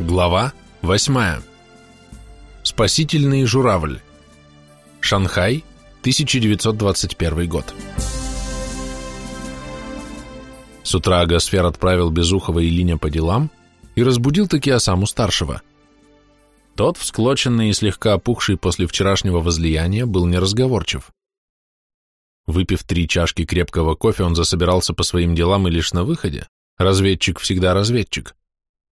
Глава 8. Спасительный журавль. Шанхай, 1921 год. С утра Агасфер отправил Безухова и Линя по делам и разбудил таки Осаму старшего. Тот, всклоченный и слегка опухший после вчерашнего возлияния, был неразговорчив. Выпив три чашки крепкого кофе, он засобирался по своим делам и лишь на выходе. Разведчик всегда разведчик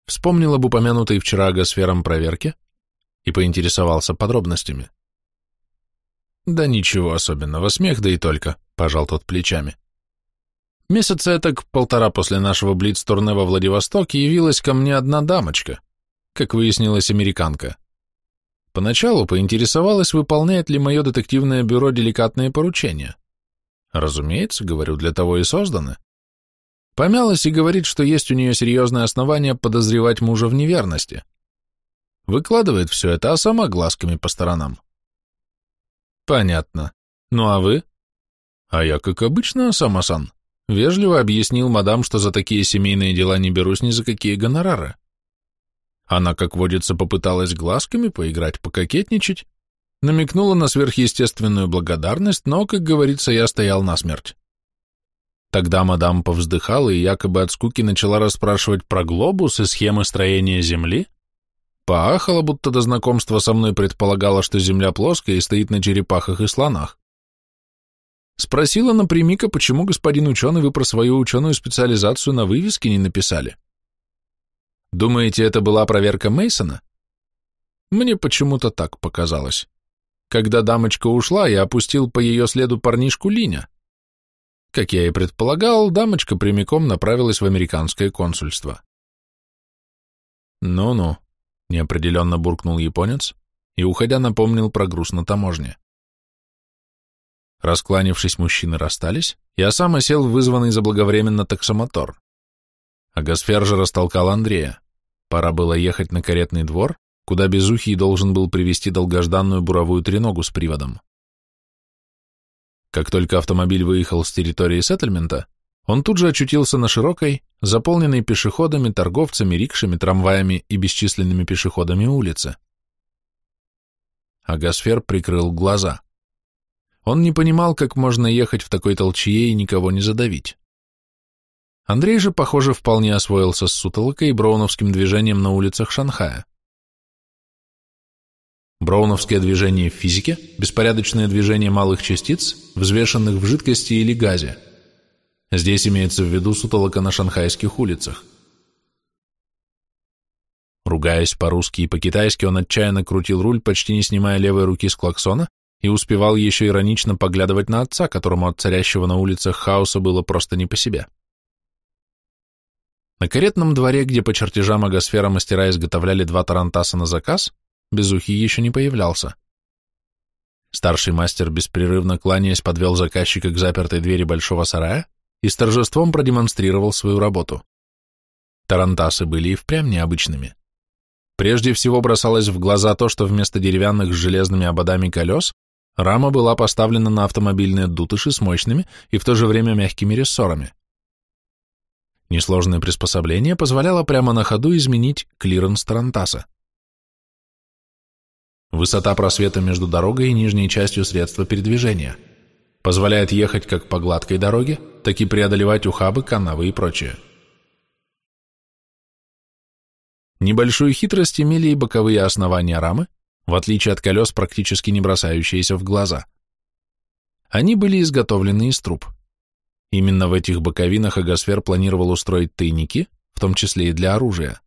вспомнил об упомянутой вчера госфером проверке и поинтересовался подробностями. «Да ничего особенного, смех да и только», — пожал тот плечами. Месяца так полтора после нашего блиц-турне во Владивостоке явилась ко мне одна дамочка, как выяснилось, американка. Поначалу поинтересовалась, выполняет ли мое детективное бюро деликатные поручения. Разумеется, говорю, для того и созданы. Помялась и говорит, что есть у нее серьезное основание подозревать мужа в неверности. Выкладывает все это, а сама глазками по сторонам. Понятно. Ну а вы? А я, как обычно, Самасан, вежливо объяснил мадам, что за такие семейные дела не берусь ни за какие гонорары. Она, как водится, попыталась глазками поиграть, пококетничать, намекнула на сверхъестественную благодарность, но, как говорится, я стоял насмерть. Тогда мадам повздыхала и якобы от скуки начала расспрашивать про глобус и схемы строения Земли, поахала, будто до знакомства со мной предполагала, что Земля плоская и стоит на черепахах и слонах. Спросила напрямика, почему, господин ученый, вы про свою ученую специализацию на вывеске не написали. Думаете, это была проверка Мейсона? Мне почему-то так показалось. Когда дамочка ушла, я опустил по ее следу парнишку Линя. Как я и предполагал, дамочка прямиком направилась в американское консульство. «Ну-ну», — неопределенно буркнул японец и, уходя, напомнил про груз на таможне. Раскланившись, мужчины расстались, я сам осел в вызванный заблаговременно таксомотор. А Гасфер же растолкал Андрея. Пора было ехать на каретный двор, куда Безухий должен был привезти долгожданную буровую треногу с приводом. Как только автомобиль выехал с территории сеттельмента, он тут же очутился на широкой, заполненной пешеходами, торговцами, рикшами, трамваями и бесчисленными пешеходами улице. Агасфер прикрыл глаза. Он не понимал, как можно ехать в такой толчье и никого не задавить. Андрей же, похоже, вполне освоился с сутолокой и броуновским движением на улицах Шанхая. Броуновское движение в физике – беспорядочное движение малых частиц, взвешенных в жидкости или газе. Здесь имеется в виду сутолока на шанхайских улицах. Ругаясь по-русски и по-китайски, он отчаянно крутил руль, почти не снимая левой руки с клаксона, и успевал еще иронично поглядывать на отца, которому от царящего на улицах хаоса было просто не по себе. На каретном дворе, где по чертежам агосфера мастера изготовляли два тарантаса на заказ, Безухий еще не появлялся. Старший мастер, беспрерывно кланяясь, подвел заказчика к запертой двери большого сарая и с торжеством продемонстрировал свою работу. Тарантасы были и впрямь необычными. Прежде всего бросалось в глаза то, что вместо деревянных с железными ободами колес рама была поставлена на автомобильные дутыши с мощными и в то же время мягкими рессорами. Несложное приспособление позволяло прямо на ходу изменить клиренс тарантаса. Высота просвета между дорогой и нижней частью средства передвижения. Позволяет ехать как по гладкой дороге, так и преодолевать ухабы, канавы и прочее. Небольшую хитрость имели и боковые основания рамы, в отличие от колес, практически не бросающиеся в глаза. Они были изготовлены из труб. Именно в этих боковинах Агосфер планировал устроить тайники, в том числе и для оружия.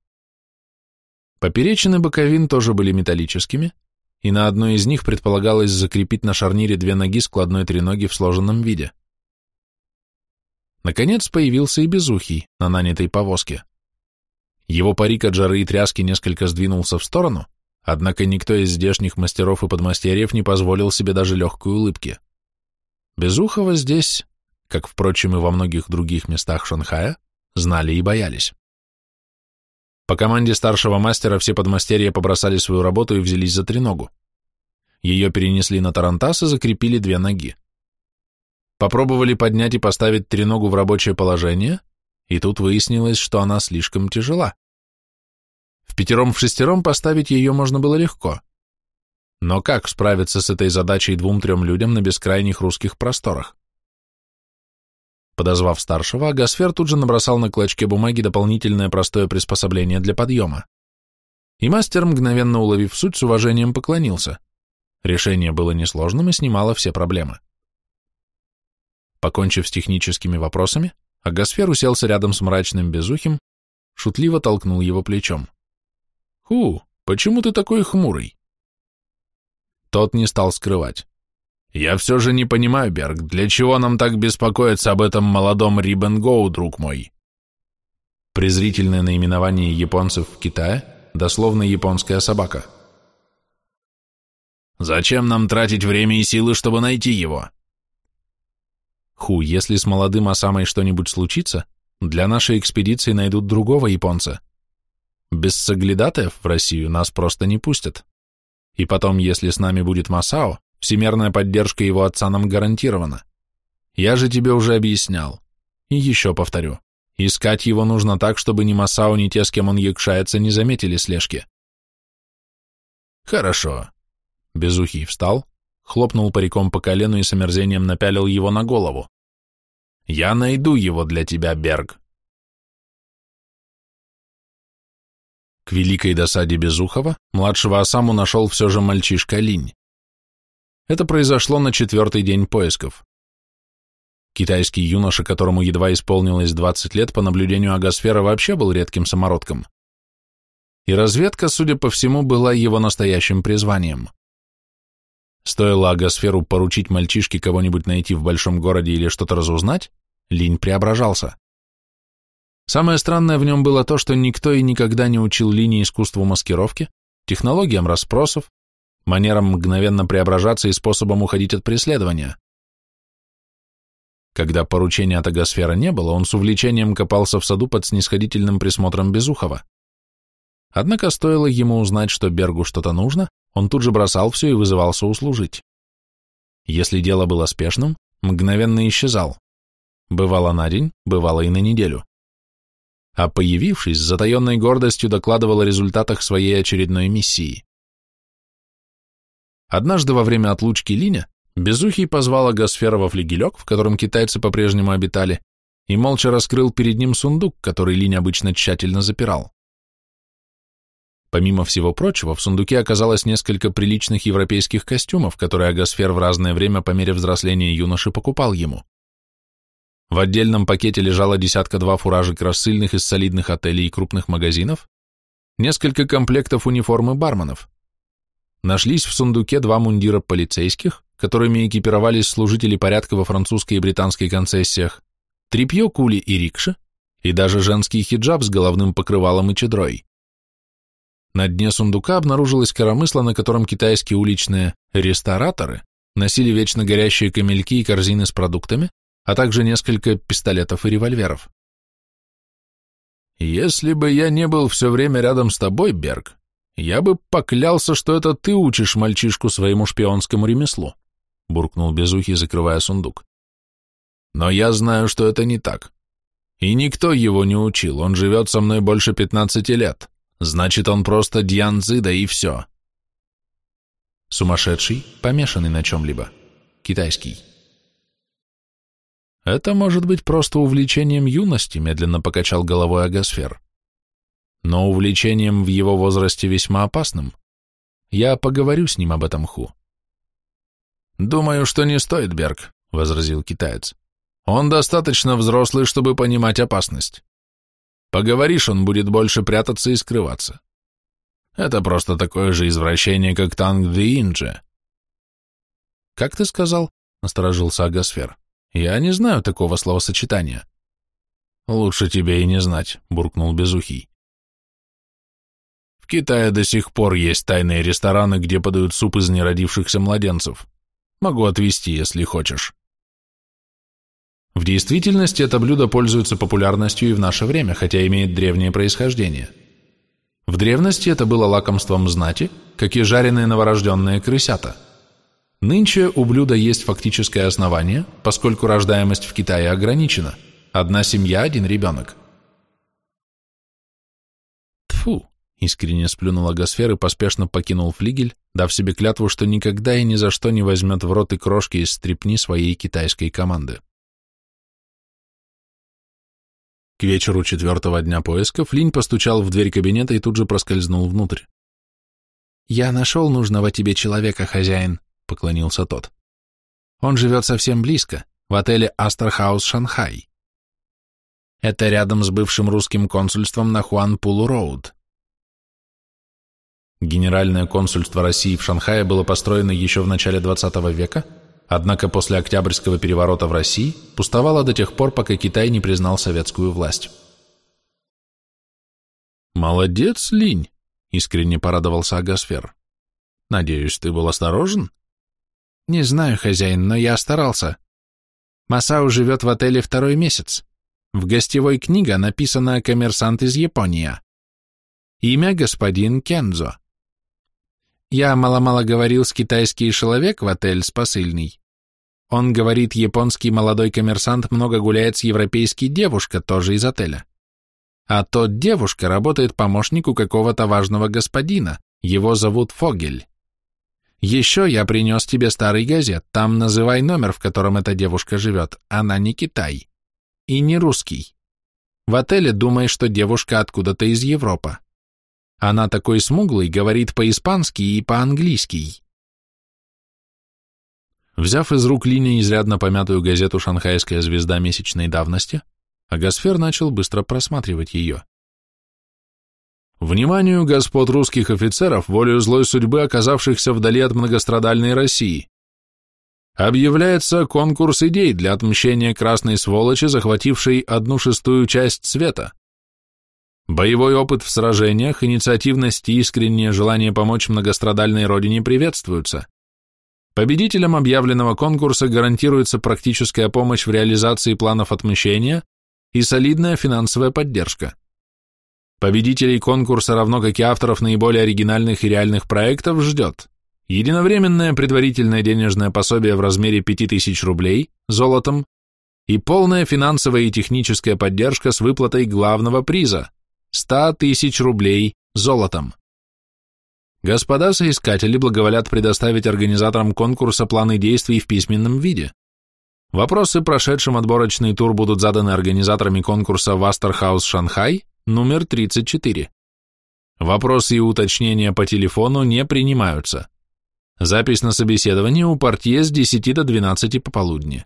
Поперечины боковин тоже были металлическими, и на одной из них предполагалось закрепить на шарнире две ноги складной треноги в сложенном виде. Наконец появился и Безухий на нанятой повозке. Его парик от жары и тряски несколько сдвинулся в сторону, однако никто из здешних мастеров и подмастерьев не позволил себе даже легкой улыбки. Безухова здесь, как, впрочем, и во многих других местах Шанхая, знали и боялись. По команде старшего мастера все подмастерья побросали свою работу и взялись за треногу. Ее перенесли на тарантас и закрепили две ноги. Попробовали поднять и поставить треногу в рабочее положение, и тут выяснилось, что она слишком тяжела. В пятером-в-шестером поставить ее можно было легко. Но как справиться с этой задачей двум-трем людям на бескрайних русских просторах? Подозвав старшего, Агасфер тут же набросал на клочке бумаги дополнительное простое приспособление для подъема. И мастер, мгновенно уловив суть, с уважением поклонился. Решение было несложным и снимало все проблемы. Покончив с техническими вопросами, Агасфер уселся рядом с мрачным безухим, шутливо толкнул его плечом. «Ху, почему ты такой хмурый?» Тот не стал скрывать. «Я все же не понимаю, Берг, для чего нам так беспокоиться об этом молодом Рибенгоу, друг мой?» Презрительное наименование японцев в Китае, дословно японская собака. «Зачем нам тратить время и силы, чтобы найти его?» Ху, если с молодым Осамой что-нибудь случится, для нашей экспедиции найдут другого японца. Без соглядатаев в Россию нас просто не пустят. И потом, если с нами будет Масао, всемерная поддержка его отца нам гарантирована. Я же тебе уже объяснял. И еще повторю. Искать его нужно так, чтобы ни Масао, ни те, с кем он якшается, не заметили слежки. Хорошо. Безухий встал, хлопнул париком по колену и с омерзением напялил его на голову. «Я найду его для тебя, Берг». К великой досаде Безухова младшего Осаму нашел все же мальчишка Линь. Это произошло на четвертый день поисков. Китайский юноша, которому едва исполнилось 20 лет, по наблюдению Агасфера вообще был редким самородком. И разведка, судя по всему, была его настоящим призванием. Стоило Агосферу поручить мальчишке кого-нибудь найти в большом городе или что-то разузнать, Линь преображался. Самое странное в нем было то, что никто и никогда не учил Лине искусству маскировки, технологиям расспросов, манерам мгновенно преображаться и способам уходить от преследования. Когда поручения от Агосфера не было, он с увлечением копался в саду под снисходительным присмотром Безухова. Однако стоило ему узнать, что Бергу что-то нужно, он тут же бросал все и вызывался услужить. Если дело было спешным, мгновенно исчезал. Бывало на день, бывало и на неделю. А появившись, с затаенной гордостью докладывал о результатах своей очередной миссии. Однажды во время отлучки Линя Безухий позвал Агосфера во флигелек, в котором китайцы по-прежнему обитали, и молча раскрыл перед ним сундук, который Линь обычно тщательно запирал. Помимо всего прочего, в сундуке оказалось несколько приличных европейских костюмов, которые Агосфер в разное время по мере взросления юноши покупал ему. В отдельном пакете лежало десятка-два фуражек рассыльных из солидных отелей и крупных магазинов, несколько комплектов униформы барменов. Нашлись в сундуке два мундира полицейских, которыми экипировались служители порядка во французской и британской концессиях, тряпье, кули и рикши, и даже женский хиджаб с головным покрывалом и чедрой. На дне сундука обнаружилось коромысло, на котором китайские уличные рестораторы носили вечно горящие камельки и корзины с продуктами, а также несколько пистолетов и револьверов. «Если бы я не был все время рядом с тобой, Берг, я бы поклялся, что это ты учишь мальчишку своему шпионскому ремеслу», буркнул Безухий, закрывая сундук. «Но я знаю, что это не так. И никто его не учил, он живет со мной больше пятнадцати лет». Значит, он просто Дьян Цзида и все. Сумасшедший, помешанный на чем-либо. Китайский. Это может быть просто увлечением юности, медленно покачал головой Агасфер. Но увлечением в его возрасте весьма опасным. Я поговорю с ним об этом, Ху. Думаю, что не стоит, Берг, возразил китаец. Он достаточно взрослый, чтобы понимать опасность. Поговоришь, он будет больше прятаться и скрываться. Это просто такое же извращение, как танк де Инджи. Как ты сказал? Насторожился Агасфер. Я не знаю такого словосочетания. Лучше тебе и не знать, буркнул Безухий. В Китае до сих пор есть тайные рестораны, где подают суп из неродившихся младенцев. Могу отвезти, если хочешь. В действительности это блюдо пользуется популярностью и в наше время, хотя имеет древнее происхождение. В древности это было лакомством знати, как и жареные новорожденные крысята. Нынче у блюда есть фактическое основание, поскольку рождаемость в Китае ограничена. Одна семья, один ребенок. Искренне сплюнул Агасфер и поспешно покинул флигель, дав себе клятву, что никогда и ни за что не возьмет в рот и крошки из стряпни своей китайской команды. К вечеру четвертого дня поисков Линь постучал в дверь кабинета и тут же проскользнул внутрь. «Я нашел нужного тебе человека, хозяин», — поклонился тот. «Он живет совсем близко, в отеле Астор-Хаус Шанхай. Это рядом с бывшим русским консульством на Хуанпулу-Роуд. Генеральное консульство России в Шанхае было построено еще в начале XX века, однако после Октябрьского переворота в России пустовало до тех пор, пока Китай не признал советскую власть. «Молодец, Линь!» — искренне порадовался Агасфер. «Надеюсь, ты был осторожен?» «Не знаю, хозяин, но я старался. Масао живет в отеле второй месяц. В гостевой книге написано «Коммерсант из Японии». Имя господин Кензо. Я мало-мало говорил с китайский человек в отель с посыльный. Он говорит, японский молодой коммерсант много гуляет с европейской девушка, тоже из отеля. А тот девушка работает помощнику какого-то важного господина, его зовут Фогель. Еще я принес тебе старый газет, там называй номер, в котором эта девушка живет, она не Китай. И не русский. В отеле думай, что девушка откуда-то из Европы. Она такой смуглый, говорит по-испански и по-английски. Взяв из рук линии изрядно помятую газету «Шанхайская звезда» месячной давности, Агасфер начал быстро просматривать ее. Вниманию господ русских офицеров, волею злой судьбы, оказавшихся вдали от многострадальной России. Объявляется конкурс идей для отмщения красной сволочи, захватившей одну шестую часть света. Боевой опыт в сражениях, инициативность и искреннее желание помочь многострадальной родине приветствуются. Победителям объявленного конкурса гарантируется практическая помощь в реализации планов отмщения и солидная финансовая поддержка. Победителей конкурса, равно как и авторов наиболее оригинальных и реальных проектов, ждет единовременное предварительное денежное пособие в размере 5000 рублей золотом и полная финансовая и техническая поддержка с выплатой главного приза 100 тысяч рублей золотом. Господа соискатели благоволят предоставить организаторам конкурса планы действий в письменном виде. Вопросы, прошедшим отборочный тур, будут заданы организаторами конкурса Вастерхаус Шанхай, номер 34. Вопросы и уточнения по телефону не принимаются. Запись на собеседование у портье с 10 до 12 пополудни.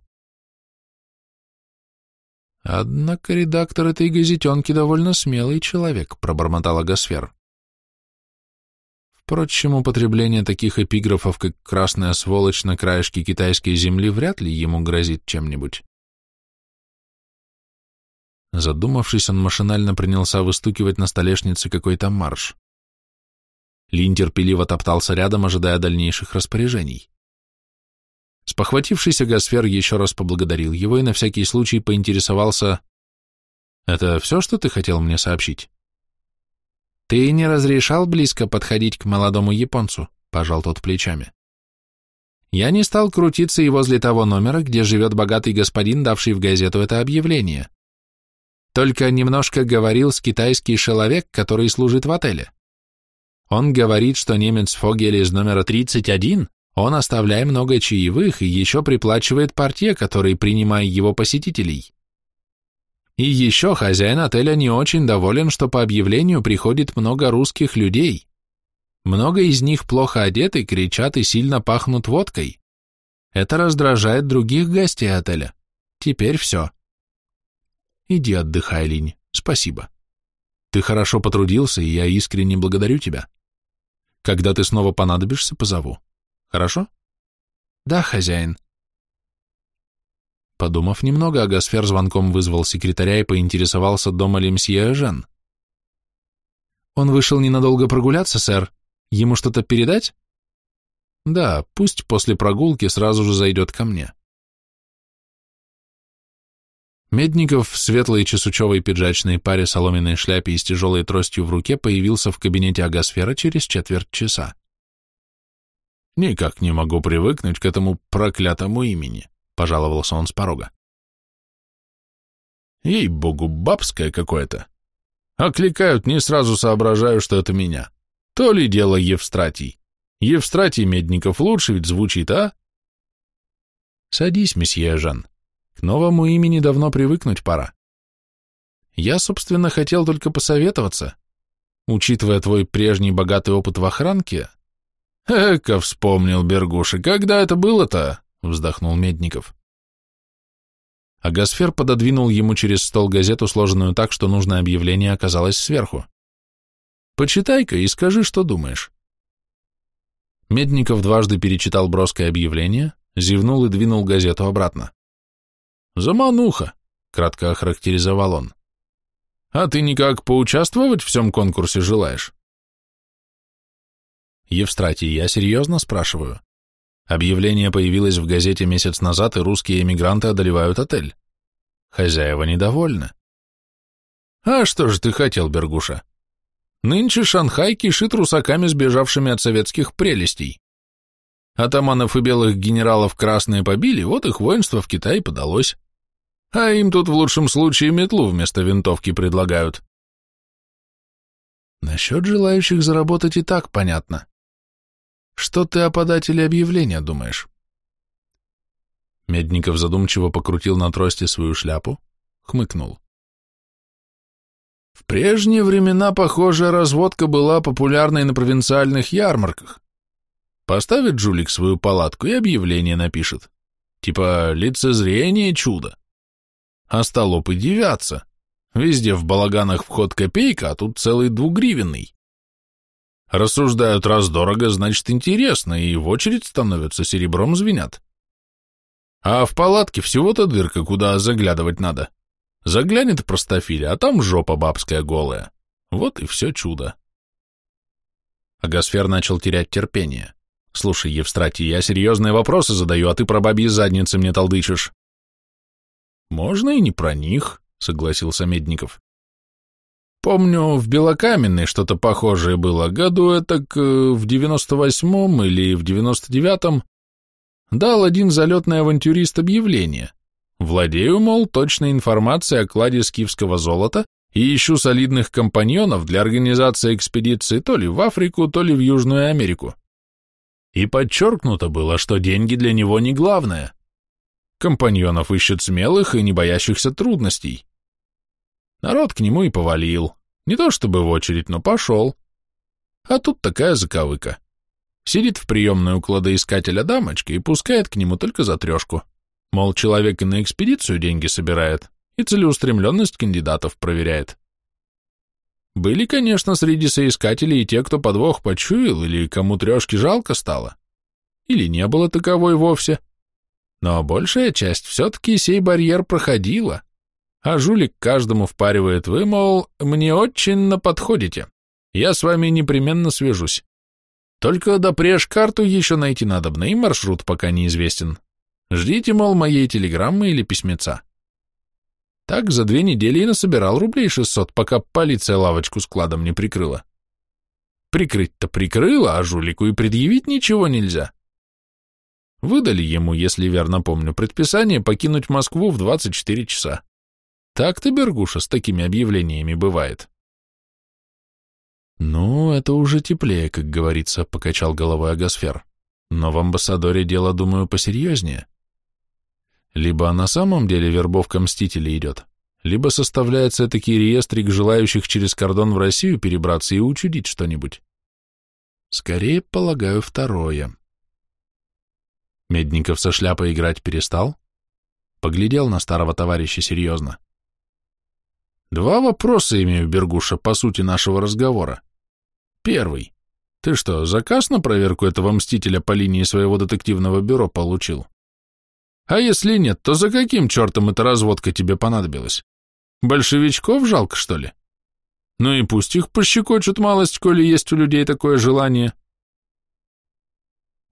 Однако редактор этой газетенки довольно смелый человек, пробормотала Гасфер. Впрочем, употребление таких эпиграфов, как «красная сволочь» на краешке китайской земли вряд ли ему грозит чем-нибудь. Задумавшись, он машинально принялся выстукивать на столешнице какой-то марш. Лин терпеливо топтался рядом, ожидая дальнейших распоряжений. Спохватившийся Гасфер еще раз поблагодарил его и на всякий случай поинтересовался, «Это все, что ты хотел мне сообщить?» «Ты не разрешал близко подходить к молодому японцу», — пожал тот плечами. «Я не стал крутиться и возле того номера, где живет богатый господин, давший в газету это объявление. Только немножко говорил с китайский человек, который служит в отеле. Он говорит, что немец Фогель из номера 31 он, оставляя много чаевых, и еще приплачивает портье, который принимает его посетителей. И еще хозяин отеля не очень доволен, что по объявлению приходит много русских людей. Много из них плохо одеты, кричат и сильно пахнут водкой. Это раздражает других гостей отеля. Теперь все. Иди отдыхай, Линь, спасибо. Ты хорошо потрудился, и я искренне благодарю тебя. Когда ты снова понадобишься, позову. Хорошо? Да, хозяин. Подумав немного, Агасфер звонком вызвал секретаря и поинтересовался, дома ли мсье Жен. Он вышел ненадолго прогуляться, сэр. Ему что-то передать? Да, пусть после прогулки сразу же зайдет ко мне. Медников в светлой чесучевой пиджачной паре, соломенной шляпе и с тяжелой тростью в руке появился в кабинете Агасфера через четверть часа. «Никак не могу привыкнуть к этому проклятому имени», — пожаловался он с порога. «Ей-богу, бабское какое-то. Окликают, не сразу соображаю, что это меня. То ли дело Евстратий. Евстратий Медников лучше ведь звучит, а? Садись, месье Жан. К новому имени давно привыкнуть пора. Я, собственно, хотел только посоветоваться. Учитывая твой прежний богатый опыт в охранке... Эка, вспомнил Бергуши, когда это было-то? Вздохнул Медников. А Гасфер пододвинул ему через стол газету, сложенную так, что нужное объявление оказалось сверху. Почитай-ка и скажи, что думаешь. Медников дважды перечитал броское объявление, зевнул и двинул газету обратно. «Замануха», — кратко охарактеризовал он. «А ты никак поучаствовать в всем конкурсе желаешь?» «Евстратий, я серьезно спрашиваю. Объявление появилось в газете месяц назад, и русские эмигранты одолевают отель. Хозяева недовольны». «А что же ты хотел, Бергуша? Нынче Шанхай кишит русаками, сбежавшими от советских прелестей. Атаманов и белых генералов красные побили, вот их воинство в Китай подалось. А им тут в лучшем случае метлу вместо винтовки предлагают. Насчет желающих заработать и так понятно. Что ты о подателе объявления думаешь? Медников задумчиво покрутил на трости свою шляпу, хмыкнул. В прежние времена похожая разводка была популярной на провинциальных ярмарках. Поставит жулик свою палатку и объявление напишет. Типа «Лицезрение чудо». А столопы девятся. Везде в балаганах вход копейка, а тут целый двугривенный. Рассуждают раз дорого, значит интересно, и в очередь становятся, серебром звенят. А в палатке всего-то дырка, куда заглядывать надо. Заглянет простофиля, а там жопа бабская голая. Вот и все чудо. Агасфер начал терять терпение. Слушай, Евстратий, я серьезные вопросы задаю, а ты про бабьи задницы мне толдычишь. Можно и не про них, согласился Медников. Помню, в Белокаменной что-то похожее было, году это в девяносто восьмом или в девяносто девятом дал один залетный авантюрист объявление. Владею, мол, точной информацией о кладе скифского золота и ищу солидных компаньонов для организации экспедиции то ли в Африку, то ли в Южную Америку. И подчеркнуто было, что деньги для него не главное. Компаньонов ищет смелых и не боящихся трудностей. Народ к нему и повалил. Не то чтобы в очередь, но пошел. А тут такая заковыка. Сидит в приемной у кладоискателя дамочка и пускает к нему только за трешку. Мол, человек и на экспедицию деньги собирает, и целеустремленность кандидатов проверяет. Были, конечно, среди соискателей и те, кто подвох почуял, или кому трешки жалко стало. Или не было таковой вовсе. Но большая часть все-таки сей барьер проходила, а жулик каждому впаривает вы, мол, мне очень на подходите, я с вами непременно свяжусь. Только допреж карту еще найти надобно, и маршрут пока неизвестен. Ждите, мол, моей телеграммы или письмеца. Так за две недели и насобирал рублей шестьсот, пока полиция лавочку складом не прикрыла. Прикрыть-то прикрыла, а жулику и предъявить ничего нельзя. Выдали ему, если верно помню, предписание покинуть Москву в 24 часа. Так-то, Бергуша, с такими объявлениями бывает. Ну, это уже теплее, как говорится, покачал головой Агасфер. Но в амбассадоре дело, думаю, посерьезнее. Либо на самом деле вербовка мстителей идет, либо составляется таки реестрик желающих через кордон в Россию перебраться и учудить что-нибудь. Скорее, полагаю, второе. Медников со шляпой играть перестал, поглядел на старого товарища серьезно. Два вопроса имею, Бергуша, по сути нашего разговора. Первый. Ты что, заказ на проверку этого мстителя по линии своего детективного бюро получил? А если нет, то за каким чертом эта разводка тебе понадобилась? Большевичков жалко, что ли? Ну и пусть их пощекочут малость, коли есть у людей такое желание.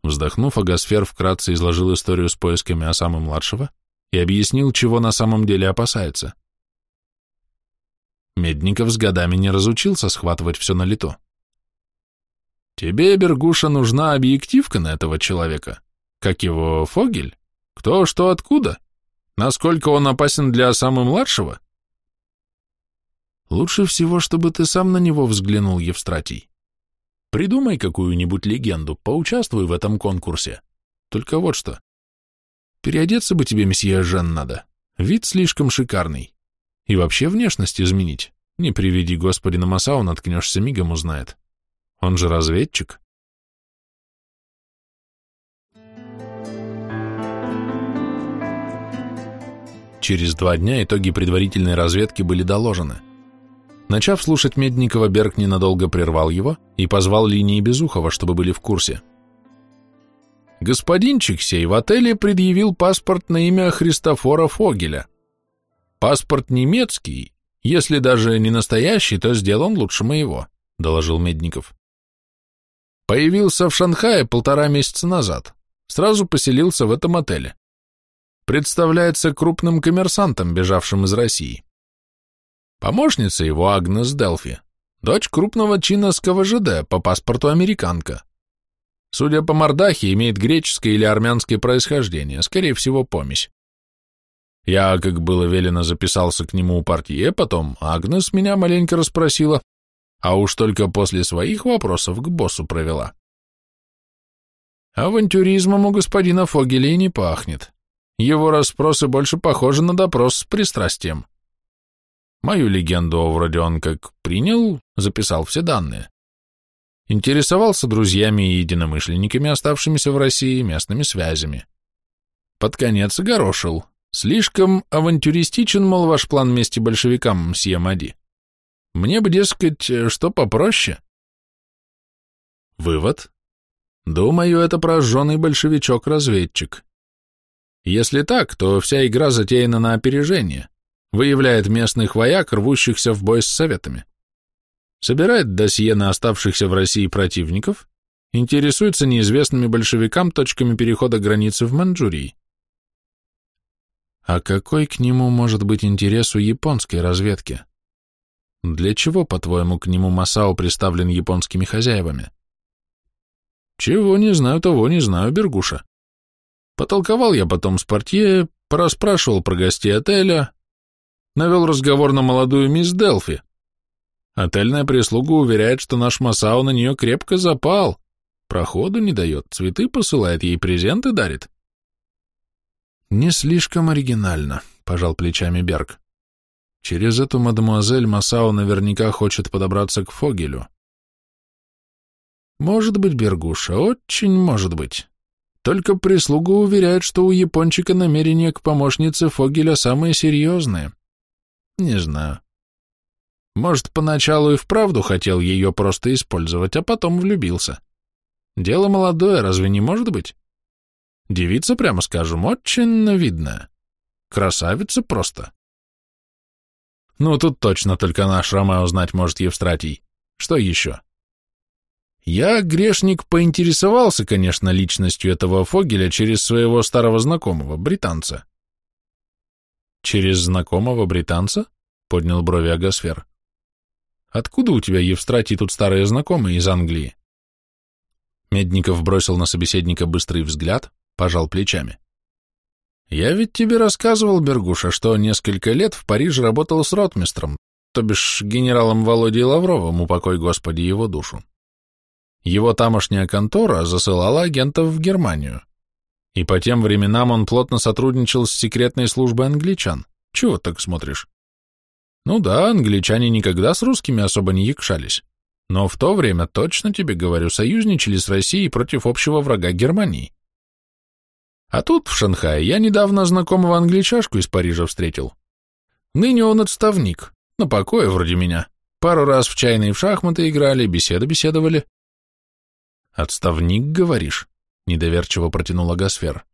Вздохнув, Агасфер вкратце изложил историю с поисками Осамы младшего и объяснил, чего на самом деле опасается. Медников с годами не разучился схватывать все на лету. Тебе, Бергуша, нужна объективка на этого человека. Как его, Фогель? Кто, что, откуда? Насколько он опасен для самого младшего? Лучше всего, чтобы ты сам на него взглянул, Евстратий. Придумай какую-нибудь легенду, поучаствуй в этом конкурсе. Только вот что. Переодеться бы тебе, месье Жен, надо. Вид слишком шикарный. И вообще внешность изменить. Не приведи, Господи, на Масау наткнешься, мигом узнает. Он же разведчик. Через два дня итоги предварительной разведки были доложены. Начав слушать Медникова, Берг ненадолго прервал его и позвал линии Безухова, чтобы были в курсе. Господин Чиксей в отеле предъявил паспорт на имя Христофора Фогеля. Паспорт немецкий, если даже не настоящий, то сделан лучше моего, доложил Медников. Появился в Шанхае полтора месяца назад. Сразу поселился в этом отеле. Представляется крупным коммерсантом, бежавшим из России. Помощница его Агнес Делфи, дочь крупного чиновского ЖД, по паспорту американка. Судя по мордахе, имеет греческое или армянское происхождение, скорее всего, помесь. Я, как было велено, записался к нему у партии, потом Агнес меня маленько расспросила, а уж только после своих вопросов к боссу провела. Авантюризмом у господина Фогеля и не пахнет. Его расспросы больше похожи на допрос с пристрастием. Мою легенду вроде он как принял, записал все данные. Интересовался друзьями и единомышленниками, оставшимися в России, местными связями. Под конец горошил. Слишком авантюристичен, мол, ваш план мести большевикам, мсье Мади. Мне бы, дескать, что попроще. Вывод. Думаю, это прожженный большевичок-разведчик. Если так, то вся игра затеяна на опережение выявляет местных вояк, рвущихся в бой с советами, собирает досье на оставшихся в России противников, интересуется неизвестными большевикам точками перехода границы в Манчжурии. А какой к нему может быть интерес у японской разведки? Для чего, по-твоему, к нему Масао представлен японскими хозяевами? Чего не знаю, того не знаю, Бергуша. Потолковал я потом с портье, порасспрашивал про гостей отеля, навел разговор на молодую мисс Делфи. Отельная прислуга уверяет, что наш Масао на нее крепко запал, проходу не дает, цветы посылает, ей презенты дарит. Не слишком оригинально, пожал плечами Берг. Через эту мадемуазель Масао наверняка хочет подобраться к Фогелю. Может быть, Бергуша, очень может быть. Только прислуга уверяет, что у япончика намерения к помощнице Фогеля самые серьезные. Не знаю. Может, поначалу и вправду хотел ее просто использовать, а потом влюбился. Дело молодое, разве не может быть? Девица, прямо скажем, очень видная. Красавица просто. Ну, тут точно только наш Ромео знать может Евстратий. Что еще? Я, грешник, поинтересовался, конечно, личностью этого Фогеля через своего старого знакомого, британца. «Через знакомого британца?» — поднял брови Агасфер. «Откуда у тебя, Евстратий, тут старые знакомые из Англии?» Медников бросил на собеседника быстрый взгляд, пожал плечами. «Я ведь тебе рассказывал, Бергуша, что несколько лет в Париже работал с ротмистром, то бишь генералом Володей Лавровым, упокой Господи его душу. Его тамошняя контора засылала агентов в Германию. И по тем временам он плотно сотрудничал с секретной службой англичан. Чего так смотришь? Ну да, англичане никогда с русскими особо не якшались. Но в то время, точно тебе говорю, союзничали с Россией против общего врага Германии. А тут, в Шанхае, я недавно знакомого англичашку из Парижа встретил. Ныне он отставник, на покое вроде меня. Пару раз в чайные в шахматы играли, беседы беседовали. Отставник, говоришь? Недоверчиво протянула Гасфер.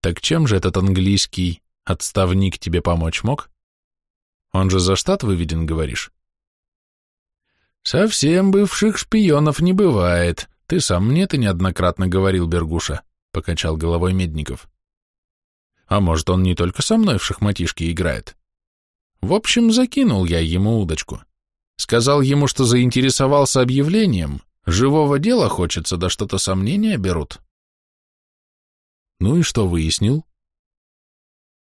Так чем же этот английский отставник тебе помочь мог? Он же за штат выведен, говоришь? Совсем бывших шпионов не бывает. Ты сам мне это неоднократно говорил, Бергуша, покачал головой Медников. А может, он не только со мной в шахматишки играет? В общем, закинул я ему удочку. Сказал ему, что заинтересовался объявлением, Живого дела хочется, да что-то сомнения берут. Ну и что выяснил?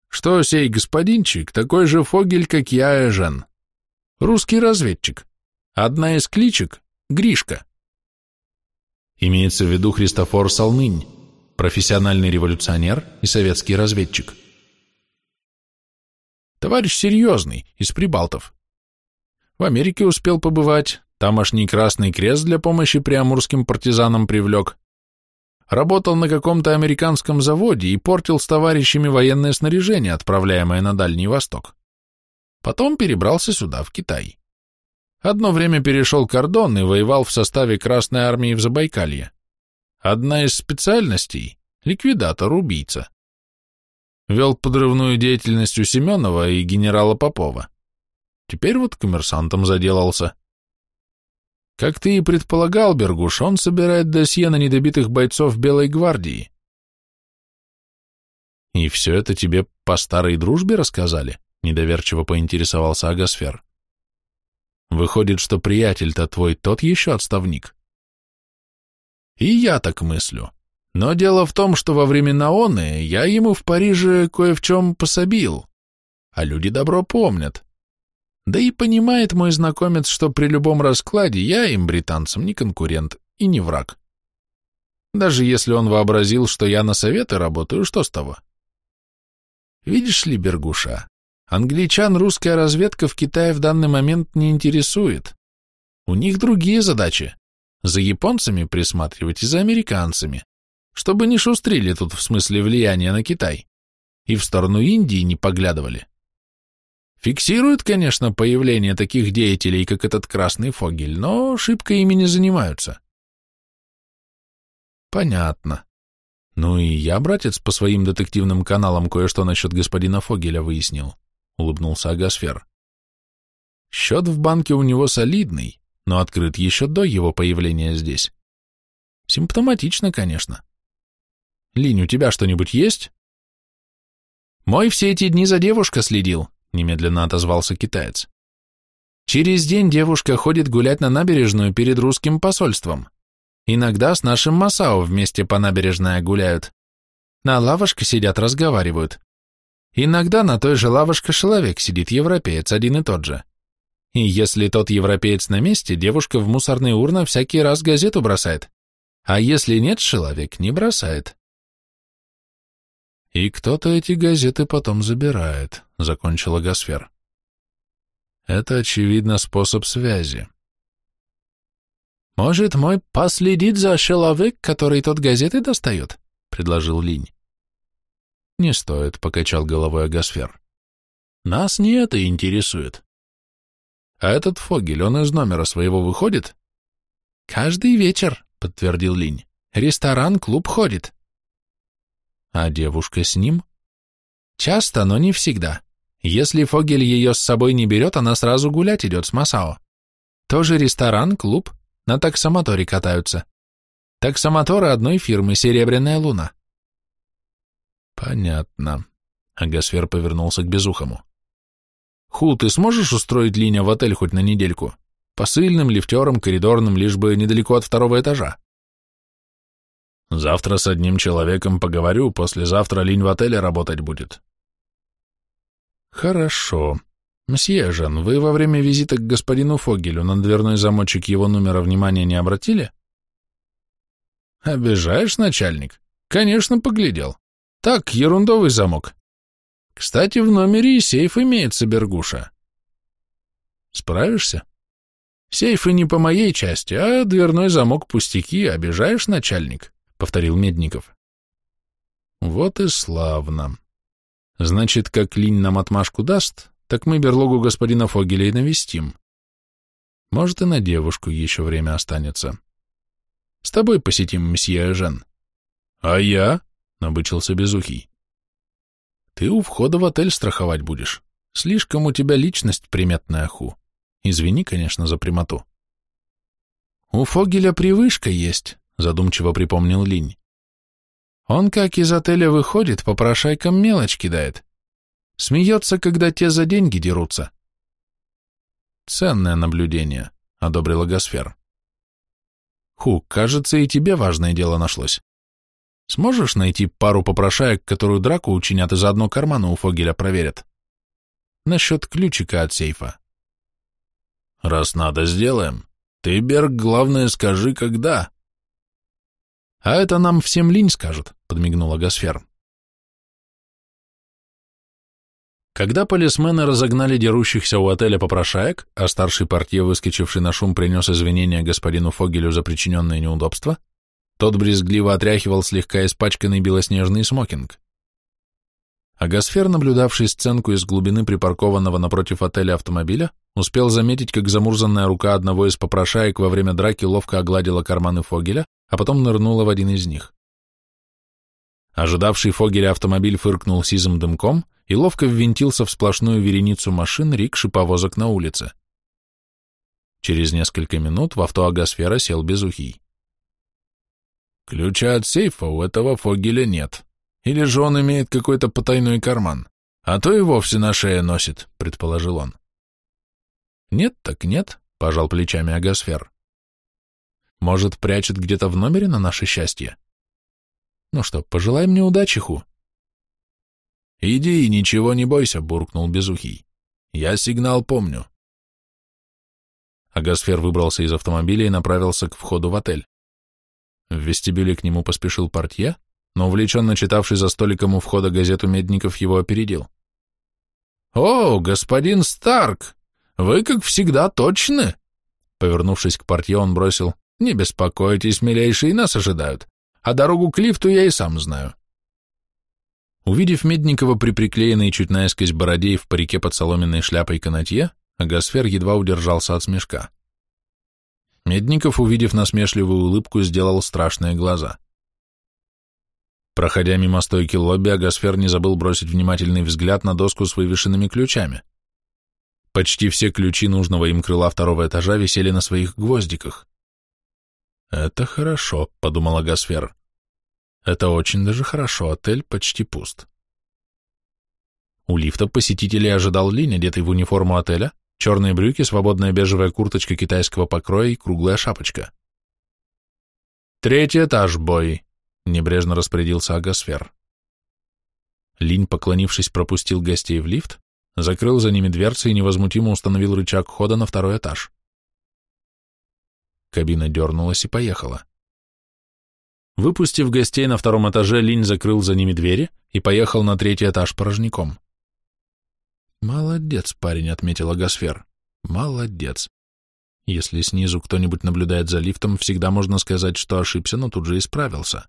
что сей господинчик такой же фогель, как я, Эжен. Русский разведчик. Одна из кличек — Гришка. Имеется в виду Христофор Солнынь, профессиональный революционер и советский разведчик. Товарищ серьезный, из Прибалтов. В Америке успел побывать, тамошний Красный Крест для помощи приамурским партизанам привлек. Работал на каком-то американском заводе и портил с товарищами военное снаряжение, отправляемое на Дальний Восток. Потом перебрался сюда, в Китай. Одно время перешел кордон и воевал в составе Красной Армии в Забайкалье. Одна из специальностей — ликвидатор-убийца. Вел подрывную деятельность у Семенова и генерала Попова. Теперь вот коммерсантом заделался. Как ты и предполагал, Бергуш, он собирает досье на недобитых бойцов Белой гвардии. И все это тебе по старой дружбе рассказали? Недоверчиво поинтересовался Агасфер. Выходит, что приятель-то твой тот еще отставник. И я так мыслю. Но дело в том, что во времена оны я ему в Париже кое в чем пособил, а люди добро помнят. Да и понимает мой знакомец, что при любом раскладе я им, британцам, не конкурент и не враг. Даже если он вообразил, что я на советы работаю, что с того? Видишь ли, Бергуша, англичан русская разведка в Китае в данный момент не интересует. У них другие задачи. За японцами присматривать и за американцами, чтобы не шустрили тут в смысле влияния на Китай и в сторону Индии не поглядывали. Фиксируют, конечно, появление таких деятелей, как этот красный фогель, но шибко ими не занимаются. Понятно. Ну и я, братец, по своим детективным каналам кое-что насчет господина Фогеля выяснил, улыбнулся Агасфер. Счет в банке у него солидный, но открыт еще до его появления здесь. Симптоматично, конечно. Линь, у тебя что-нибудь есть? Мой все эти дни за девушка следил, немедленно отозвался китаец. Через день девушка ходит гулять на набережную перед русским посольством. Иногда с нашим Масао вместе по набережной гуляют. На лавочке сидят, разговаривают. Иногда на той же лавочке человек сидит, европеец, один и тот же. И если тот европеец на месте, девушка в мусорный урна всякий раз газету бросает. А если нет, человек не бросает. И кто-то эти газеты потом забирает, закончила Гасфер. Это, очевидно, способ связи. Может, мой последит за человек, который тот газеты достает? предложил Линь. Не стоит, покачал головой Агасфер. Нас не это интересует. А этот Фогель, он из номера своего выходит? Каждый вечер, подтвердил Линь. Ресторан, клуб ходит. А девушка с ним? Часто, но не всегда. Если Фогель ее с собой не берет, она сразу гулять идет с Масао. Тоже ресторан, клуб, на таксомоторе катаются. Таксомоторы одной фирмы «Серебряная луна». Понятно. Агасфер повернулся к Безухому. Ху, ты сможешь устроить Линя в отель хоть на недельку? Посыльным, лифтером, коридорным, лишь бы недалеко от второго этажа. Завтра с одним человеком поговорю, послезавтра Линь в отеле работать будет. Хорошо. Мсье Жан, вы во время визита к господину Фогелю на дверной замочек его номера внимания не обратили? Обижаешь, начальник? Конечно, поглядел. Так, ерундовый замок. Кстати, в номере и сейф имеется, Бергуша. Справишься? Сейфы не по моей части, а дверной замок пустяки. Обижаешь, начальник? — повторил Медников. «Вот и славно. Значит, как Линь нам отмашку даст, так мы берлогу господина Фогеля и навестим. Может, и на девушку еще время останется. С тобой посетим, месье Жен». «А я?» — набычился Безухий. «Ты у входа в отель страховать будешь. Слишком у тебя личность приметная, Ху. Извини, конечно, за прямоту». «У Фогеля привычка есть», задумчиво припомнил Линь. Он как из отеля выходит, попрошайкам мелочь кидает. Смеется, когда те за деньги дерутся. Ценное наблюдение, одобрила Гасфер. Ху, кажется, и тебе важное дело нашлось. Сможешь найти пару попрошаек, которую драку учинят и заодно карманы у Фогеля проверят? Насчет ключика от сейфа. Раз надо, сделаем. Ты, Берг, главное, скажи, когда. А это нам всем линь скажет, подмигнула Гасфер. Когда полисмены разогнали дерущихся у отеля попрошаек, а старший портье, выскочивший на шум, принес извинения господину Фогелю за причиненное неудобство, тот брезгливо отряхивал слегка испачканный белоснежный смокинг. А Гасфер, наблюдавший сценку из глубины припаркованного напротив отеля автомобиля, успел заметить, как замурзанная рука одного из попрошаек во время драки ловко огладила карманы Фогеля, а потом нырнула в один из них. Ожидавший Фогеля автомобиль фыркнул сизым дымком и ловко ввинтился в сплошную вереницу машин, рикш и повозок на улице. Через несколько минут в авто Агасфера сел Безухий. «Ключа от сейфа у этого Фогеля нет. Или же он имеет какой-то потайной карман, а то и вовсе на шее носит», — предположил он. «Нет так нет», — пожал плечами Агасфер. «Может, прячет где-то в номере на наше счастье?» Ну что, пожелай мне удачи, Ху. Иди и ничего не бойся, буркнул Безухий. Я сигнал помню. Агасфер выбрался из автомобиля и направился к входу в отель. В вестибюле к нему поспешил портье, но увлеченно читавший за столиком у входа газету Медников его опередил. «О, господин Старк, вы, как всегда, точны!» Повернувшись к портье, он бросил, «Не беспокойтесь, милейшие, нас ожидают а дорогу к лифту я и сам знаю. Увидев Медникова при приклеенной чуть наискось бороде и в парике под соломенной шляпой канатье, Агасфер едва удержался от смешка. Медников, увидев насмешливую улыбку, сделал страшные глаза. Проходя мимо стойки лобби, Агасфер не забыл бросить внимательный взгляд на доску с вывешенными ключами. Почти все ключи нужного им крыла второго этажа висели на своих гвоздиках. «Это хорошо», — подумала Гасфер. «Это очень даже хорошо, отель почти пуст». У лифта посетителей ожидал Линь, одетый в униформу отеля, черные брюки, свободная бежевая курточка китайского покроя и круглая шапочка. «Третий этаж, бой», — небрежно распорядился Агасфер. Линь, поклонившись, пропустил гостей в лифт, закрыл за ними дверцы и невозмутимо установил рычаг хода на второй этаж. Кабина дернулась и поехала. Выпустив гостей на втором этаже, Линь закрыл за ними двери и поехал на третий этаж порожняком. «Молодец, парень», — отметила Гасфер. «Молодец. Если снизу кто-нибудь наблюдает за лифтом, всегда можно сказать, что ошибся, но тут же исправился».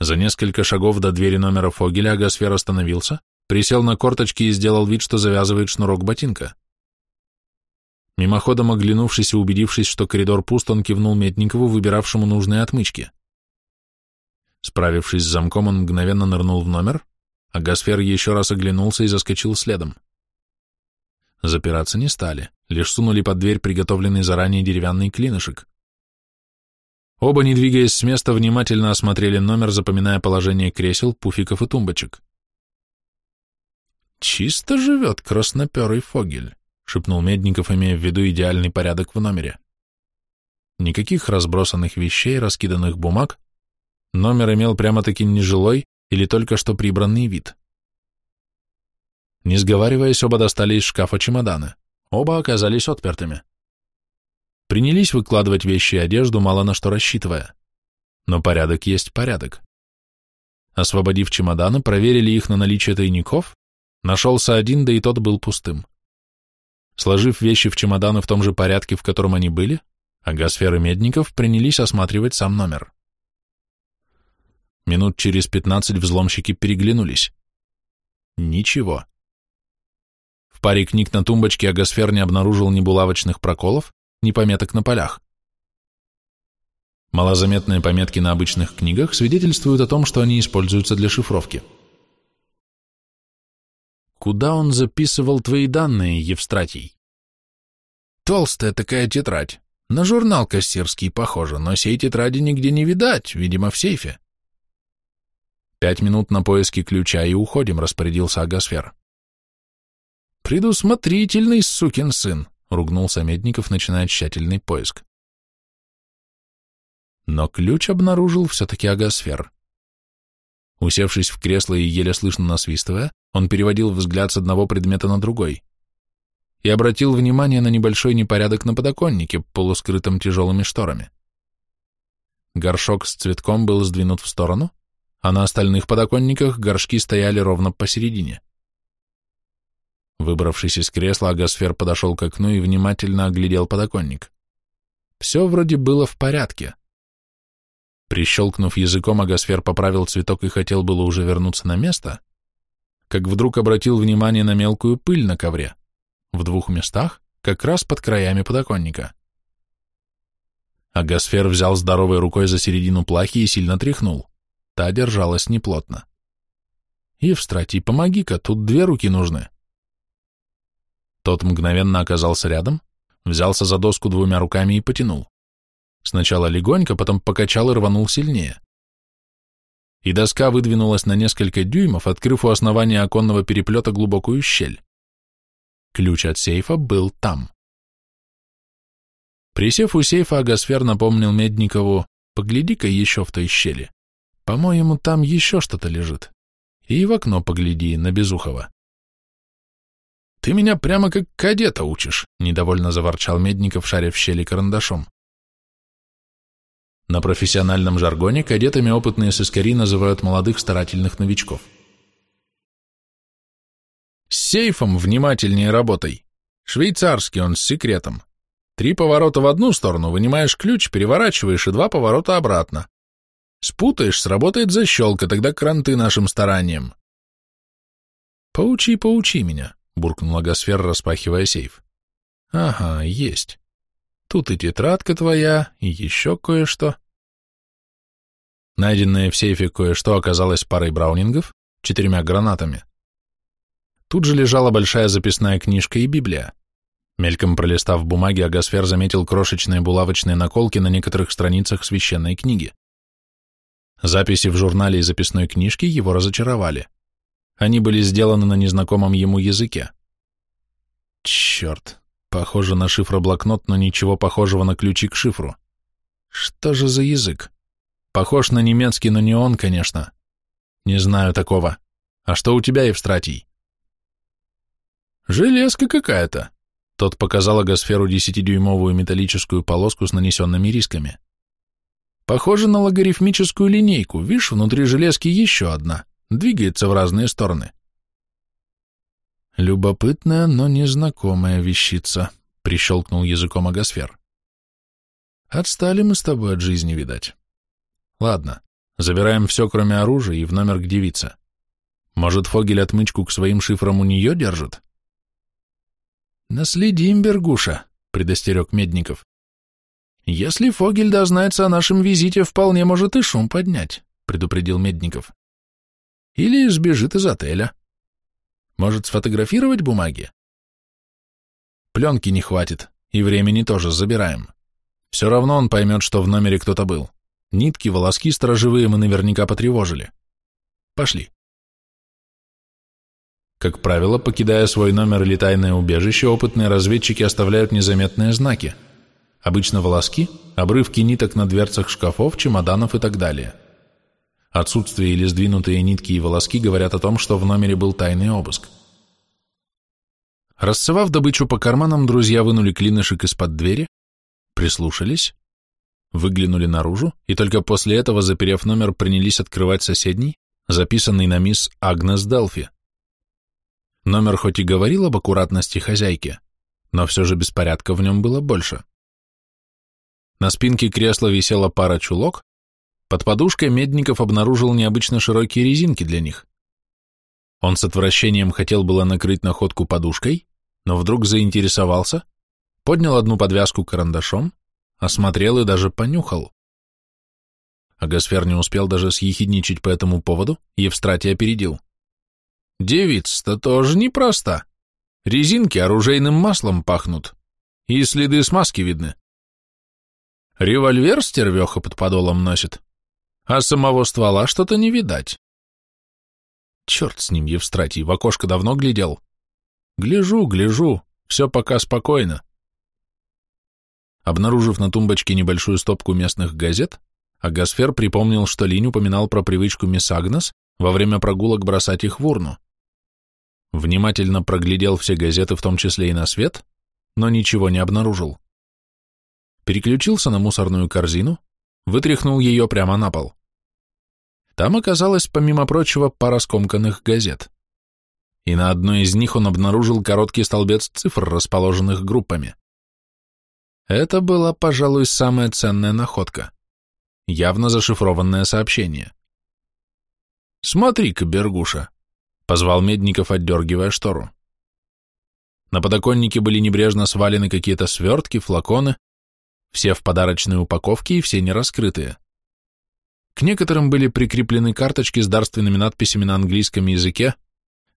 За несколько шагов до двери номера Фогеля Гасфер остановился, присел на корточки и сделал вид, что завязывает шнурок ботинка. Мимоходом оглянувшись и убедившись, что коридор пуст, он кивнул Метникову, выбиравшему нужные отмычки. Справившись с замком, он мгновенно нырнул в номер, а Гасфер еще раз оглянулся и заскочил следом. Запираться не стали, лишь сунули под дверь приготовленный заранее деревянный клинышек. Оба, не двигаясь с места, внимательно осмотрели номер, запоминая положение кресел, пуфиков и тумбочек. «Чисто живет красноперый фогель», шепнул Медников, имея в виду идеальный порядок в номере. Никаких разбросанных вещей, раскиданных бумаг. Номер имел прямо-таки нежилой или только что прибранный вид. Не сговариваясь, оба достали из шкафа чемоданы. Оба оказались отпертыми. Принялись выкладывать вещи и одежду, мало на что рассчитывая. Но порядок есть порядок. Освободив чемоданы, проверили их на наличие тайников, нашелся один, да и тот был пустым. Сложив вещи в чемоданы в том же порядке, в котором они были, Агасфер и Медников принялись осматривать сам номер. Минут через пятнадцать взломщики переглянулись. Ничего. В паре книг на тумбочке Агасфер не обнаружил ни булавочных проколов, ни пометок на полях. Малозаметные пометки на обычных книгах свидетельствуют о том, что они используются для шифровки. Куда он записывал твои данные, Евстратий? Толстая такая тетрадь. На журнал кассирский похоже, но сей тетради нигде не видать, видимо, в сейфе. Пять минут на поиски ключа и уходим, распорядился Агасфер. Предусмотрительный сукин сын, ругнулся Медников, начиная тщательный поиск. Но ключ обнаружил все-таки агосфер. Усевшись в кресло и еле слышно насвистывая, он переводил взгляд с одного предмета на другой и обратил внимание на небольшой непорядок на подоконнике, полускрытом тяжелыми шторами. Горшок с цветком был сдвинут в сторону, а на остальных подоконниках горшки стояли ровно посередине. Выбравшись из кресла, Агасфер подошел к окну и внимательно оглядел подоконник. Все вроде было в порядке. Прищелкнув языком, Агасфер поправил цветок и хотел было уже вернуться на место, как вдруг обратил внимание на мелкую пыль на ковре, в двух местах, как раз под краями подоконника. Агасфер взял здоровой рукой за середину плахи и сильно тряхнул. Та держалась неплотно. «Евстратий, помоги-ка, тут две руки нужны». Тот мгновенно оказался рядом, взялся за доску двумя руками и потянул. Сначала легонько, потом покачал и рванул сильнее. И доска выдвинулась на несколько дюймов, открыв у основания оконного переплета глубокую щель. Ключ от сейфа был там. Присев у сейфа, Агасфер напомнил Медникову, погляди-ка еще в той щели. По-моему, там еще что-то лежит. И в окно погляди, на Безухова. Ты меня прямо как кадета учишь, недовольно заворчал Медников, шаря в щели карандашом. На профессиональном жаргоне кадетами опытные сыскари называют молодых старательных новичков. С сейфом внимательнее работай. Швейцарский он с секретом. Три поворота в одну сторону, вынимаешь ключ, переворачиваешь и два поворота обратно. Спутаешь, сработает защелка, тогда кранты нашим старанием. Поучи, поучи меня, буркнул Агасфер, распахивая сейф. Ага, есть. Тут и тетрадка твоя, и еще кое-что. Найденное в сейфе кое-что оказалось парой браунингов, четырьмя гранатами. Тут же лежала большая записная книжка и Библия. Мельком пролистав бумаги, Агасфер заметил крошечные булавочные наколки на некоторых страницах священной книги. Записи в журнале и записной книжке его разочаровали. Они были сделаны на незнакомом ему языке. Черт, похоже на шифроблокнот, но ничего похожего на ключи к шифру. Что же за язык? Похож на немецкий, но не он, конечно. Не знаю такого. А что у тебя, Евстратий? «Железка какая-то!» Тот показал агосферу десятидюймовую металлическую полоску с нанесенными рисками. «Похоже на логарифмическую линейку. Видишь, внутри железки еще одна. Двигается в разные стороны». «Любопытная, но незнакомая вещица», — прищелкнул языком агосфер. «Отстали мы с тобой от жизни, видать. Ладно, забираем все, кроме оружия, и в номер к девице. Может, Фогель отмычку к своим шифрам у нее держит?» «Наследим, Бергуша», — предостерег Медников. «Если Фогель дознается о нашем визите, вполне может и шум поднять», — предупредил Медников. «Или сбежит из отеля. Может, сфотографировать бумаги?» «Пленки не хватит, и времени тоже забираем. Все равно он поймет, что в номере кто-то был. Нитки, волоски сторожевые мы наверняка потревожили. Пошли». Как правило, покидая свой номер или тайное убежище, опытные разведчики оставляют незаметные знаки. Обычно волоски, обрывки ниток на дверцах шкафов, чемоданов и так далее. Отсутствие или сдвинутые нитки и волоски говорят о том, что в номере был тайный обыск. Рассовав добычу по карманам, друзья вынули клинышек из-под двери, прислушались, выглянули наружу и только после этого, заперев номер, принялись открывать соседний, записанный на мисс Агнес Делфи. Номер хоть и говорил об аккуратности хозяйки, но все же беспорядка в нем было больше. На спинке кресла висела пара чулок, под подушкой Медников обнаружил необычно широкие резинки для них. Он с отвращением хотел было накрыть находку подушкой, но вдруг заинтересовался, поднял одну подвязку карандашом, осмотрел и даже понюхал. Агасфер не успел даже съехидничать по этому поводу, Евстратий опередил. Девица-то тоже непроста. Резинки оружейным маслом пахнут, и следы смазки видны. Револьвер стервеха под подолом носит, а самого ствола что-то не видать. Черт с ним, Евстратий, в окошко давно глядел. Гляжу, гляжу, все пока спокойно. Обнаружив на тумбочке небольшую стопку местных газет, а Гасфер припомнил, что Линь упоминал про привычку мисс Агнес во время прогулок бросать их в урну. Внимательно проглядел все газеты, в том числе и на свет, но ничего не обнаружил. Переключился на мусорную корзину, вытряхнул ее прямо на пол. Там оказалось, помимо прочего, пара скомканных газет. И на одной из них он обнаружил короткий столбец цифр, расположенных группами. Это была, пожалуй, самая ценная находка. Явно зашифрованное сообщение. «Смотри-ка, Бергуша», — позвал Медников, отдергивая штору. На подоконнике были небрежно свалены какие-то свертки, флаконы, все в подарочной упаковке и все не раскрытые. К некоторым были прикреплены карточки с дарственными надписями на английском языке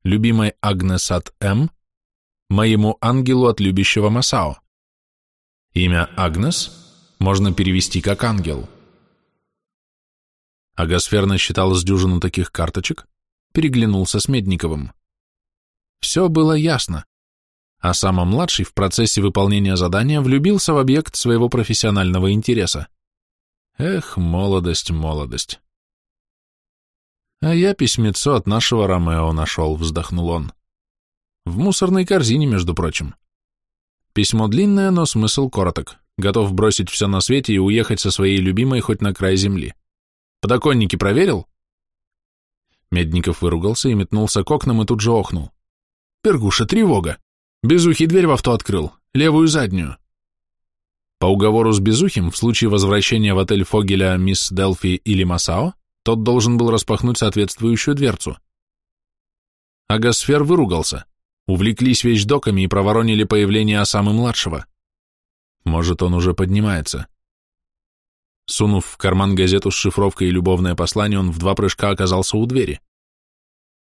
«Любимой Агнес от М», «Моему ангелу от любящего Масао». Имя Агнес можно перевести как «ангел». Агасфер насчитал с дюжину таких карточек, переглянулся с Медниковым. Все было ясно, а самый младший в процессе выполнения задания влюбился в объект своего профессионального интереса. Эх, молодость, молодость. А я письмецо от нашего Ромео нашел, вздохнул он. В мусорной корзине, между прочим. Письмо длинное, но смысл короток. Готов бросить все на свете и уехать со своей любимой хоть на край земли. Подоконники проверил? Медников выругался и метнулся к окнам и тут же охнул. Пергуша, тревога! Безухий дверь в авто открыл, левую заднюю. По уговору с Безухим, в случае возвращения в отель Фогеля мисс Делфи или Масао, тот должен был распахнуть соответствующую дверцу. Агасфер выругался. Увлеклись вещдоками и проворонили появление Осамы-младшего. Может, он уже поднимается. Сунув в карман газету с шифровкой и любовное послание, он в два прыжка оказался у двери.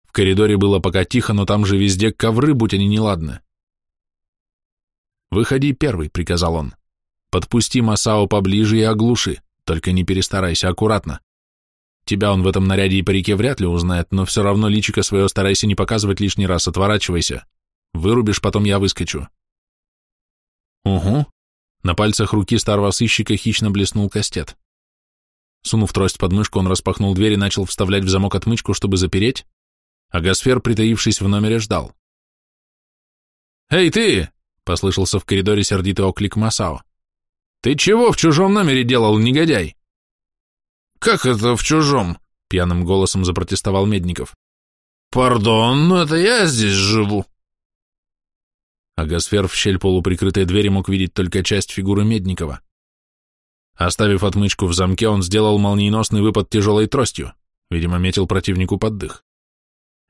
В коридоре было пока тихо, но там же везде ковры, будь они неладны. «Выходи первый», — приказал он. Подпусти Масао поближе и оглуши, только не перестарайся, аккуратно. Тебя он в этом наряде и парике вряд ли узнает, но все равно личико свое старайся не показывать лишний раз, отворачивайся. Вырубишь, потом я выскочу. Угу. На пальцах руки старого сыщика хищно блеснул кастет. Сунув трость под мышку, он распахнул дверь и начал вставлять в замок отмычку, чтобы запереть, а Гасфер, притаившись в номере, ждал. «Эй, ты!» — послышался в коридоре сердитый оклик Масао. «Ты чего в чужом номере делал, негодяй?» «Как это в чужом?» — пьяным голосом запротестовал Медников. «Пардон, но это я здесь живу». А Гасфер в щель полуприкрытой двери мог видеть только часть фигуры Медникова. Оставив отмычку в замке, он сделал молниеносный выпад тяжелой тростью, видимо, метил противнику под дых.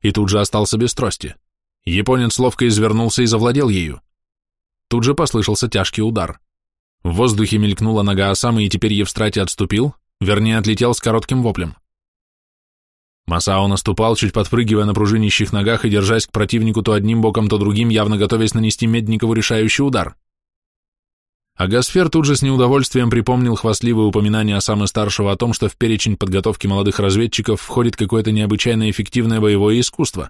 И тут же остался без трости. Японец ловко извернулся и завладел ею. Тут же послышался тяжкий удар. В воздухе мелькнула нога Осамы, и теперь Евстрати отступил, вернее, отлетел с коротким воплем. Масао наступал, чуть подпрыгивая на пружинищих ногах и держась к противнику то одним боком, то другим, явно готовясь нанести Медникову решающий удар. А Гасфер тут же с неудовольствием припомнил хвастливое упоминание Осамы Старшего о том, что в перечень подготовки молодых разведчиков входит какое-то необычайно эффективное боевое искусство.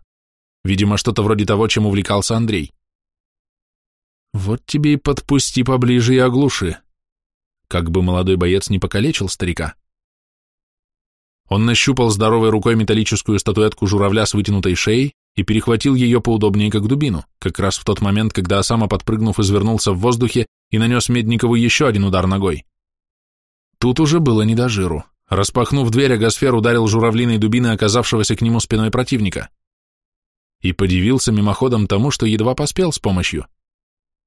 Видимо, что-то вроде того, чем увлекался Андрей. Вот тебе и подпусти поближе и оглуши. Как бы молодой боец не покалечил старика. Он нащупал здоровой рукой металлическую статуэтку журавля с вытянутой шеей и перехватил ее поудобнее, как дубину, как раз в тот момент, когда Осама, подпрыгнув, извернулся в воздухе и нанес Медникову еще один удар ногой. Тут уже было не до жиру. Распахнув дверь, Агасфер ударил журавлиной дубиной оказавшегося к нему спиной противника. И подивился мимоходом тому, что едва поспел с помощью.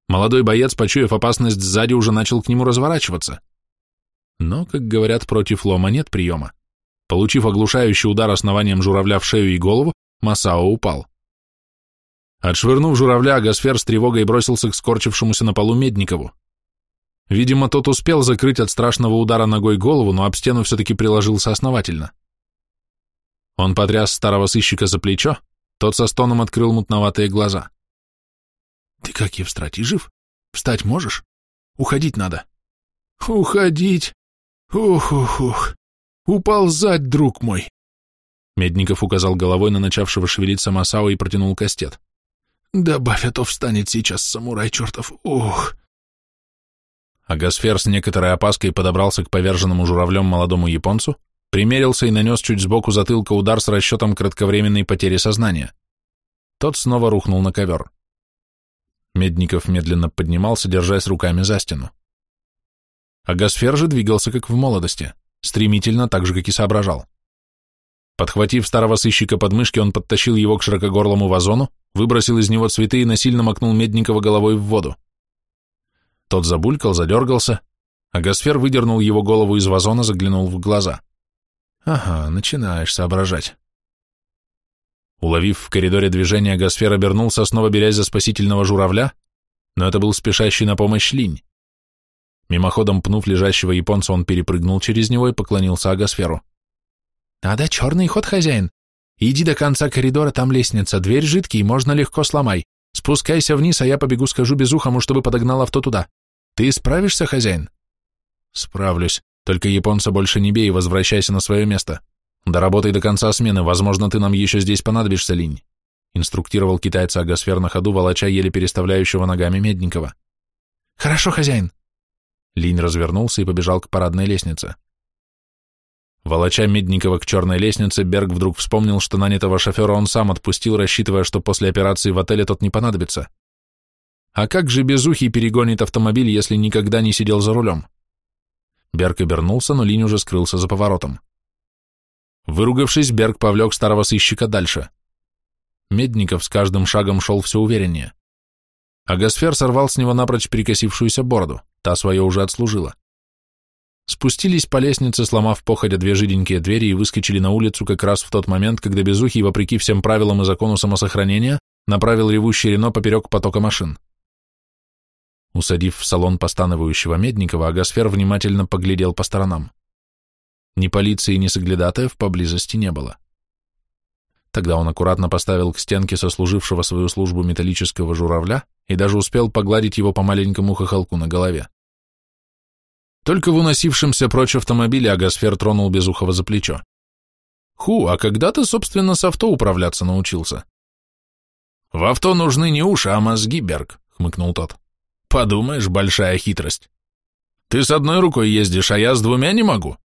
Молодой боец, почуяв опасность сзади, уже начал к нему разворачиваться. Но, как говорят, против лома нет приема. Получив оглушающий удар основанием журавля в шею и голову, Масао упал. Отшвырнув журавля, Гасфер с тревогой бросился к скорчившемуся на полу Медникову. Видимо, тот успел закрыть от страшного удара ногой голову, но об стену все-таки приложился основательно. Он потряс старого сыщика за плечо, тот со стоном открыл мутноватые глаза. Ты как, Евстратий, жив? Встать можешь? Уходить надо. Уходить? Ух-ух-ух. Уползать, друг мой. Медников указал головой на начавшего шевелиться Масао и протянул кастет. Добавь, а то встанет сейчас самурай чертов. Ух. а Гасфер с некоторой опаской подобрался к поверженному журавлем молодому японцу, примерился и нанес чуть сбоку затылка удар с расчетом кратковременной потери сознания. Тот снова рухнул на ковер. Медников медленно поднимался, держась руками за стену. А Гасфер же двигался, как в молодости, стремительно, так же, как и соображал. Подхватив старого сыщика под мышки, он подтащил его к широкогорлому вазону, выбросил из него цветы и насильно макнул Медникова головой в воду. Тот забулькал, задергался, а Гасфер выдернул его голову из вазона, заглянул в глаза. «Ага, начинаешь соображать». Уловив в коридоре движение, Гасфер обернулся, снова берясь за спасительного журавля, но это был спешащий на помощь линь. Мимоходом пнув лежащего японца, он перепрыгнул через него и поклонился Агасферу. «А да, черный ход, хозяин. Иди до конца коридора, там лестница, дверь жидкий, можно легко сломай. Спускайся вниз, а я побегу скажу Безухому, чтобы подогнал авто туда. Ты справишься, хозяин?» «Справлюсь. Только японца больше не бей и возвращайся на свое место. Доработай до конца смены, возможно, ты нам еще здесь понадобишься, Линь», инструктировал китайца Агасфер на ходу, волоча еле переставляющего ногами Медникова. «Хорошо, хозяин». Линь развернулся и побежал к парадной лестнице. Волоча Медникова к черной лестнице, Берг вдруг вспомнил, что нанятого шофера он сам отпустил, рассчитывая, что после операции в отеле тот не понадобится. А как же Безухий перегонит автомобиль, если никогда не сидел за рулем? Берг обернулся, но Линь уже скрылся за поворотом. Выругавшись, Берг повлек старого сыщика дальше. Медников с каждым шагом шел все увереннее. А Гасфер сорвал с него напрочь перекосившуюся бороду, та свое уже отслужила. Спустились по лестнице, сломав походя две жиденькие двери и выскочили на улицу как раз в тот момент, когда Безухий, вопреки всем правилам и закону самосохранения, направил ревущий Рено поперек потока машин. Усадив в салон постановающего Медникова, Агасфер внимательно поглядел по сторонам. Ни полиции, ни соглядатаев поблизости не было. Тогда он аккуратно поставил к стенке сослужившего свою службу металлического журавля и даже успел погладить его по маленькому хохолку на голове. Только в уносившемся прочь автомобиле Агасфер тронул Безухова за плечо. «Ху, а когда ты, собственно, с авто управляться научился?» «В авто нужны не уши, а мозги, Берг», — хмыкнул тот. «Подумаешь, большая хитрость. Ты с одной рукой ездишь, а я с двумя не могу.